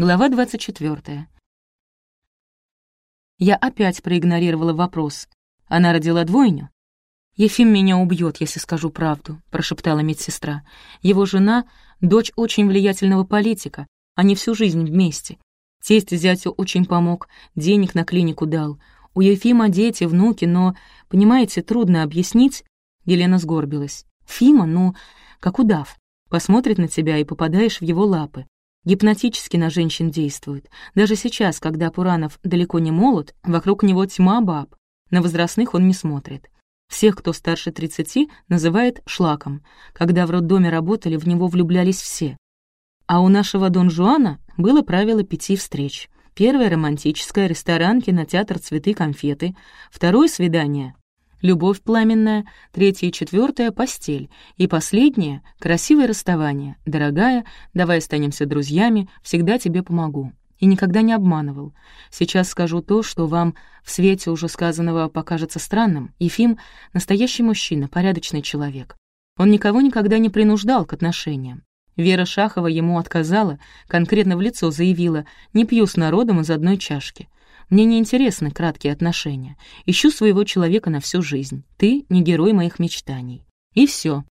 Глава 24. Я опять проигнорировала вопрос. Она родила двойню? «Ефим меня убьет, если скажу правду», — прошептала медсестра. «Его жена — дочь очень влиятельного политика. Они всю жизнь вместе. Тесть зятю очень помог, денег на клинику дал. У Ефима дети, внуки, но, понимаете, трудно объяснить». Елена сгорбилась. «Фима, ну, как удав. Посмотрит на тебя и попадаешь в его лапы. Гипнотически на женщин действует. Даже сейчас, когда Пуранов далеко не молод, вокруг него тьма баб. На возрастных он не смотрит. Всех, кто старше 30, называет шлаком. Когда в роддоме работали, в него влюблялись все. А у нашего Дон Жуана было правило пяти встреч. Первое — романтическое, ресторан, кинотеатр, цветы, конфеты. Второе — свидание, любовь пламенная, третье и четвертое — постель, и последнее — красивое расставание. Дорогая, давай останемся друзьями, всегда тебе помогу. И никогда не обманывал. Сейчас скажу то, что вам в свете уже сказанного покажется странным. Ефим — настоящий мужчина, порядочный человек. Он никого никогда не принуждал к отношениям. Вера Шахова ему отказала, конкретно в лицо заявила «не пью с народом из одной чашки». Мне не интересны краткие отношения. Ищу своего человека на всю жизнь. Ты не герой моих мечтаний. И все.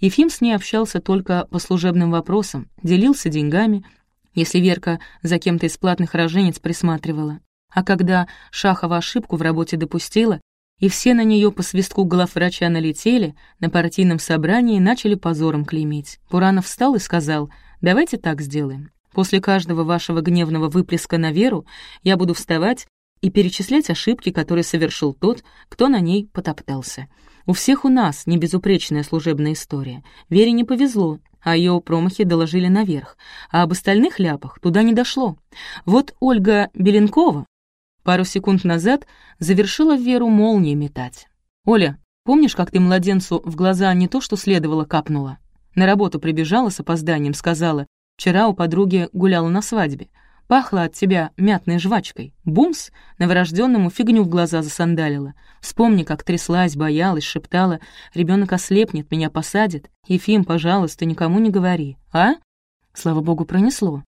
Ефим с ней общался только по служебным вопросам, делился деньгами, если Верка за кем-то из платных роженец присматривала. А когда Шахова ошибку в работе допустила, и все на нее по свистку главврача налетели, на партийном собрании начали позором клеймить. Пуранов встал и сказал, «Давайте так сделаем. После каждого вашего гневного выплеска на Веру я буду вставать и перечислять ошибки, которые совершил тот, кто на ней потоптался. У всех у нас не безупречная служебная история. Вере не повезло, а ее промахи доложили наверх, а об остальных ляпах туда не дошло. Вот Ольга Беленкова пару секунд назад завершила Веру молнией метать. «Оля, помнишь, как ты младенцу в глаза не то что следовало капнула? На работу прибежала с опозданием, сказала, Вчера у подруги гуляла на свадьбе. Пахло от тебя мятной жвачкой. Бумс! Новорожденному фигню в глаза засандалила. Вспомни, как тряслась, боялась, шептала. Ребенок ослепнет, меня посадит. Ефим, пожалуйста, никому не говори. А? Слава богу, пронесло.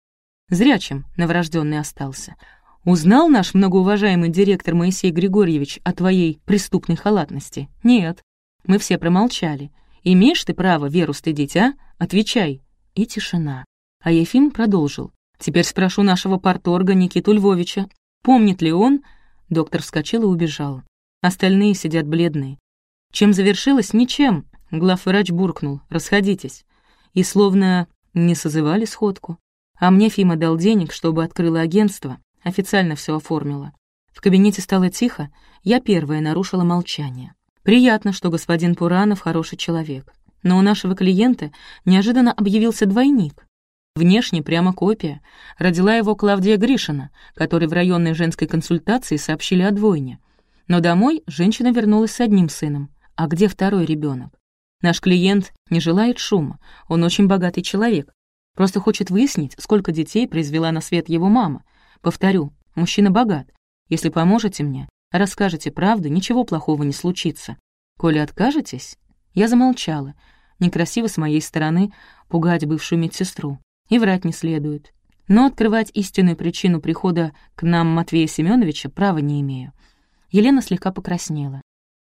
Зря чем новорожденный остался. Узнал наш многоуважаемый директор Моисей Григорьевич о твоей преступной халатности? Нет. Мы все промолчали. Имеешь ты право Веру стыдить, а? Отвечай. И тишина. А Ефим продолжил. «Теперь спрошу нашего порторга Никиту Львовича. Помнит ли он?» Доктор вскочил и убежал. Остальные сидят бледные. Чем завершилось? Ничем. Главврач буркнул. «Расходитесь». И словно не созывали сходку. А мне Фима дал денег, чтобы открыла агентство, официально все оформила. В кабинете стало тихо, я первая нарушила молчание. Приятно, что господин Пуранов хороший человек. Но у нашего клиента неожиданно объявился двойник. Внешне прямо копия. Родила его Клавдия Гришина, которой в районной женской консультации сообщили о двойне. Но домой женщина вернулась с одним сыном. А где второй ребенок? Наш клиент не желает шума, он очень богатый человек. Просто хочет выяснить, сколько детей произвела на свет его мама. Повторю, мужчина богат. Если поможете мне, расскажете правду, ничего плохого не случится. Коли откажетесь... Я замолчала. Некрасиво с моей стороны пугать бывшую медсестру. И врать не следует. Но открывать истинную причину прихода к нам Матвея Семеновича права не имею. Елена слегка покраснела.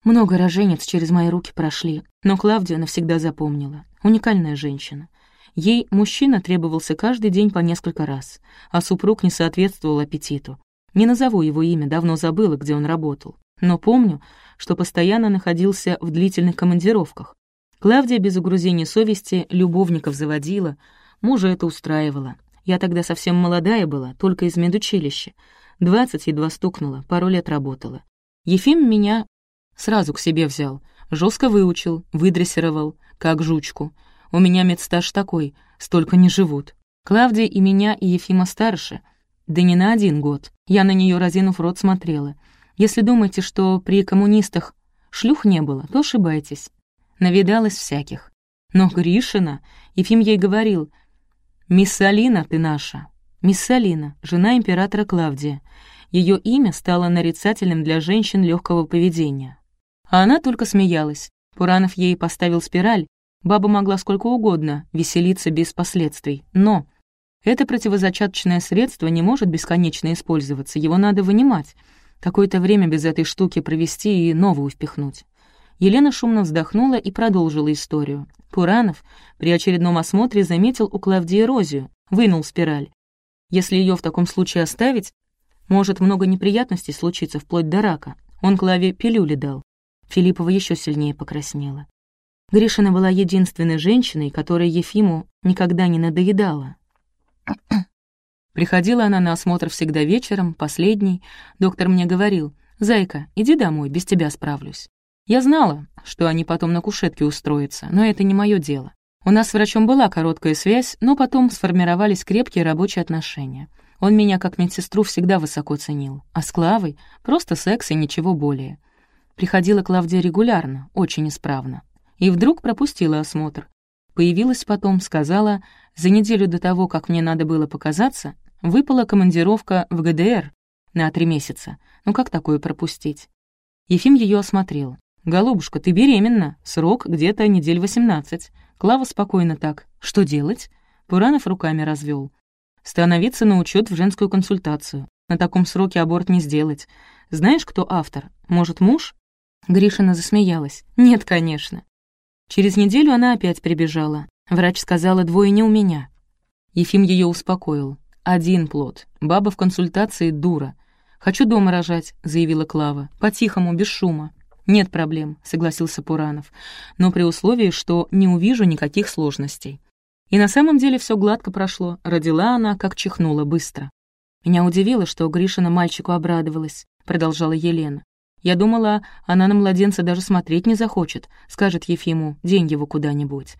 Много роженец через мои руки прошли, но Клавдия навсегда запомнила. Уникальная женщина. Ей мужчина требовался каждый день по несколько раз, а супруг не соответствовал аппетиту. Не назову его имя, давно забыла, где он работал. Но помню, что постоянно находился в длительных командировках. Клавдия без угрузения совести любовников заводила, Мужа это устраивало. Я тогда совсем молодая была, только из медучилища. Двадцать едва стукнула, пару лет работала. Ефим меня сразу к себе взял, жестко выучил, выдрессировал, как жучку. У меня медстаж такой, столько не живут. Клавдия и меня, и Ефима старше. Да не на один год. Я на нее разинув рот смотрела. Если думаете, что при коммунистах шлюх не было, то ошибаетесь. Навидалась всяких. Но Гришина, Ефим ей говорил, «Мисс Алина ты наша». Мисс Алина, жена императора Клавдия. Ее имя стало нарицательным для женщин легкого поведения. А она только смеялась. Пуранов ей поставил спираль. Баба могла сколько угодно веселиться без последствий. Но Это противозачаточное средство не может бесконечно использоваться, его надо вынимать. Какое-то время без этой штуки провести и новую впихнуть. Елена шумно вздохнула и продолжила историю. Пуранов при очередном осмотре заметил у Клавдии эрозию, вынул спираль. Если ее в таком случае оставить, может много неприятностей случиться вплоть до рака. Он Клаве пилюли дал. Филиппова еще сильнее покраснела. Гришина была единственной женщиной, которая Ефиму никогда не надоедала. Приходила она на осмотр всегда вечером, последний. Доктор мне говорил, «Зайка, иди домой, без тебя справлюсь». Я знала, что они потом на кушетке устроятся, но это не мое дело. У нас с врачом была короткая связь, но потом сформировались крепкие рабочие отношения. Он меня как медсестру всегда высоко ценил, а с Клавой — просто секс и ничего более. Приходила Клавдия регулярно, очень исправно. И вдруг пропустила осмотр. Появилась потом, сказала, за неделю до того, как мне надо было показаться, выпала командировка в ГДР на три месяца. Ну как такое пропустить? Ефим ее осмотрел. «Голубушка, ты беременна. Срок где-то недель восемнадцать». Клава спокойно так. «Что делать?» Пуранов руками развел. «Становиться на учет в женскую консультацию. На таком сроке аборт не сделать. Знаешь, кто автор? Может, муж?» Гришина засмеялась. «Нет, конечно». Через неделю она опять прибежала. Врач сказала, двое не у меня. Ефим ее успокоил. «Один плод. Баба в консультации дура. Хочу дома рожать», — заявила Клава. «По-тихому, без шума». «Нет проблем», — согласился Пуранов, «но при условии, что не увижу никаких сложностей». И на самом деле все гладко прошло, родила она, как чихнула, быстро. «Меня удивило, что Гришина мальчику обрадовалась», — продолжала Елена. «Я думала, она на младенца даже смотреть не захочет, скажет Ефиму, день его куда-нибудь.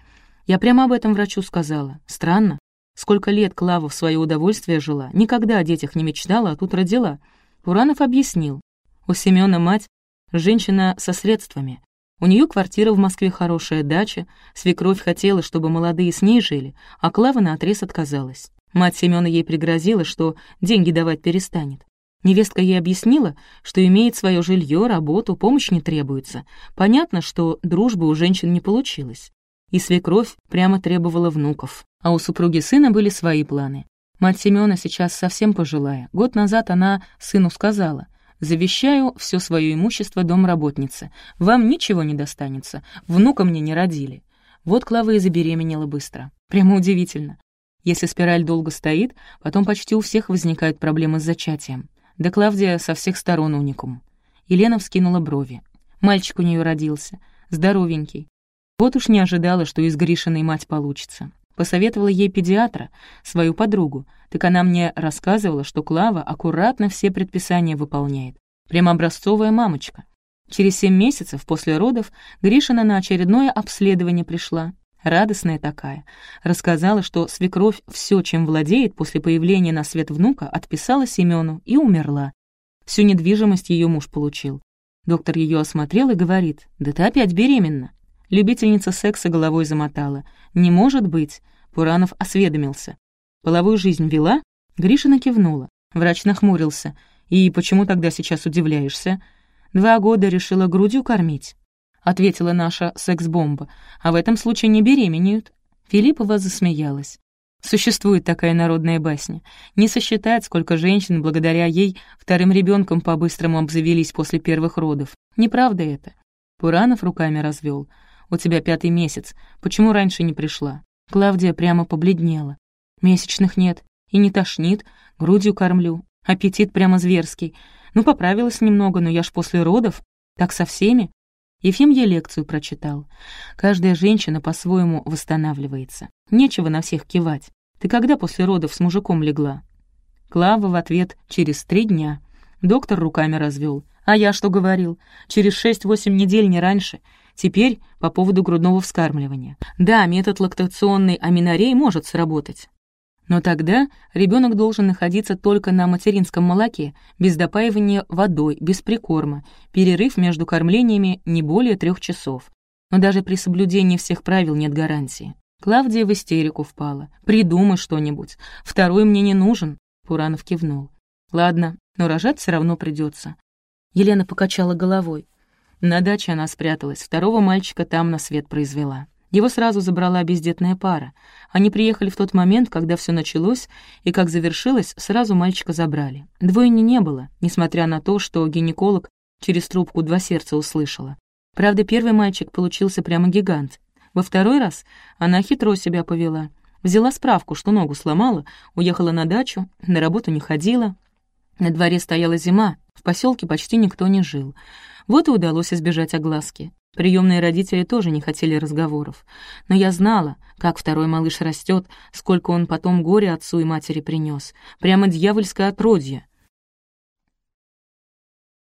Я прямо об этом врачу сказала. Странно. Сколько лет Клава в свое удовольствие жила, никогда о детях не мечтала, а тут родила». Пуранов объяснил. У Семёна мать Женщина со средствами. У нее квартира в Москве хорошая, дача. Свекровь хотела, чтобы молодые с ней жили, а Клава наотрез отказалась. Мать Семёна ей пригрозила, что деньги давать перестанет. Невестка ей объяснила, что имеет свое жилье, работу, помощь не требуется. Понятно, что дружбы у женщин не получилось. И свекровь прямо требовала внуков. А у супруги сына были свои планы. Мать Семёна сейчас совсем пожилая. Год назад она сыну сказала, Завещаю все свое имущество домработнице. Вам ничего не достанется. Внука мне не родили. Вот Клава и забеременела быстро. Прямо удивительно. Если спираль долго стоит, потом почти у всех возникают проблемы с зачатием. Да Клавдия со всех сторон уникум. Елена вскинула брови. Мальчик у нее родился. Здоровенький. Вот уж не ожидала, что из Гришиной мать получится. Посоветовала ей педиатра, свою подругу, так она мне рассказывала, что Клава аккуратно все предписания выполняет. Прямо образцовая мамочка. Через семь месяцев после родов Гришина на очередное обследование пришла. Радостная такая. Рассказала, что свекровь все, чем владеет после появления на свет внука, отписала Семену и умерла. Всю недвижимость ее муж получил. Доктор ее осмотрел и говорит, «Да ты опять беременна». Любительница секса головой замотала. «Не может быть!» Пуранов осведомился. «Половую жизнь вела?» Гришина кивнула. Врач нахмурился. «И почему тогда сейчас удивляешься?» «Два года решила грудью кормить», — ответила наша секс-бомба. «А в этом случае не беременеют». Филиппова засмеялась. Существует такая народная басня. Не сосчитать, сколько женщин благодаря ей вторым ребенком по-быстрому обзавелись после первых родов. Неправда это. Пуранов руками развел. У тебя пятый месяц. Почему раньше не пришла?» Клавдия прямо побледнела. «Месячных нет. И не тошнит. Грудью кормлю. Аппетит прямо зверский. Ну, поправилась немного, но я ж после родов. Так со всеми?» Ефим ей лекцию прочитал. «Каждая женщина по-своему восстанавливается. Нечего на всех кивать. Ты когда после родов с мужиком легла?» Клава в ответ «через три дня». Доктор руками развел. «А я что говорил? Через шесть-восемь недель, не раньше. Теперь по поводу грудного вскармливания. Да, метод лактационной аминорей может сработать. Но тогда ребенок должен находиться только на материнском молоке, без допаивания водой, без прикорма, перерыв между кормлениями не более трех часов. Но даже при соблюдении всех правил нет гарантии. Клавдия в истерику впала. «Придумай что-нибудь. Второй мне не нужен», — Пуранов кивнул. «Ладно, но рожать все равно придется. Елена покачала головой. На даче она спряталась, второго мальчика там на свет произвела. Его сразу забрала бездетная пара. Они приехали в тот момент, когда все началось, и как завершилось, сразу мальчика забрали. Двойни не было, несмотря на то, что гинеколог через трубку два сердца услышала. Правда, первый мальчик получился прямо гигант. Во второй раз она хитро себя повела. Взяла справку, что ногу сломала, уехала на дачу, на работу не ходила. На дворе стояла зима, в поселке почти никто не жил. Вот и удалось избежать огласки. Приемные родители тоже не хотели разговоров. Но я знала, как второй малыш растет, сколько он потом горе отцу и матери принес. Прямо дьявольское отродье.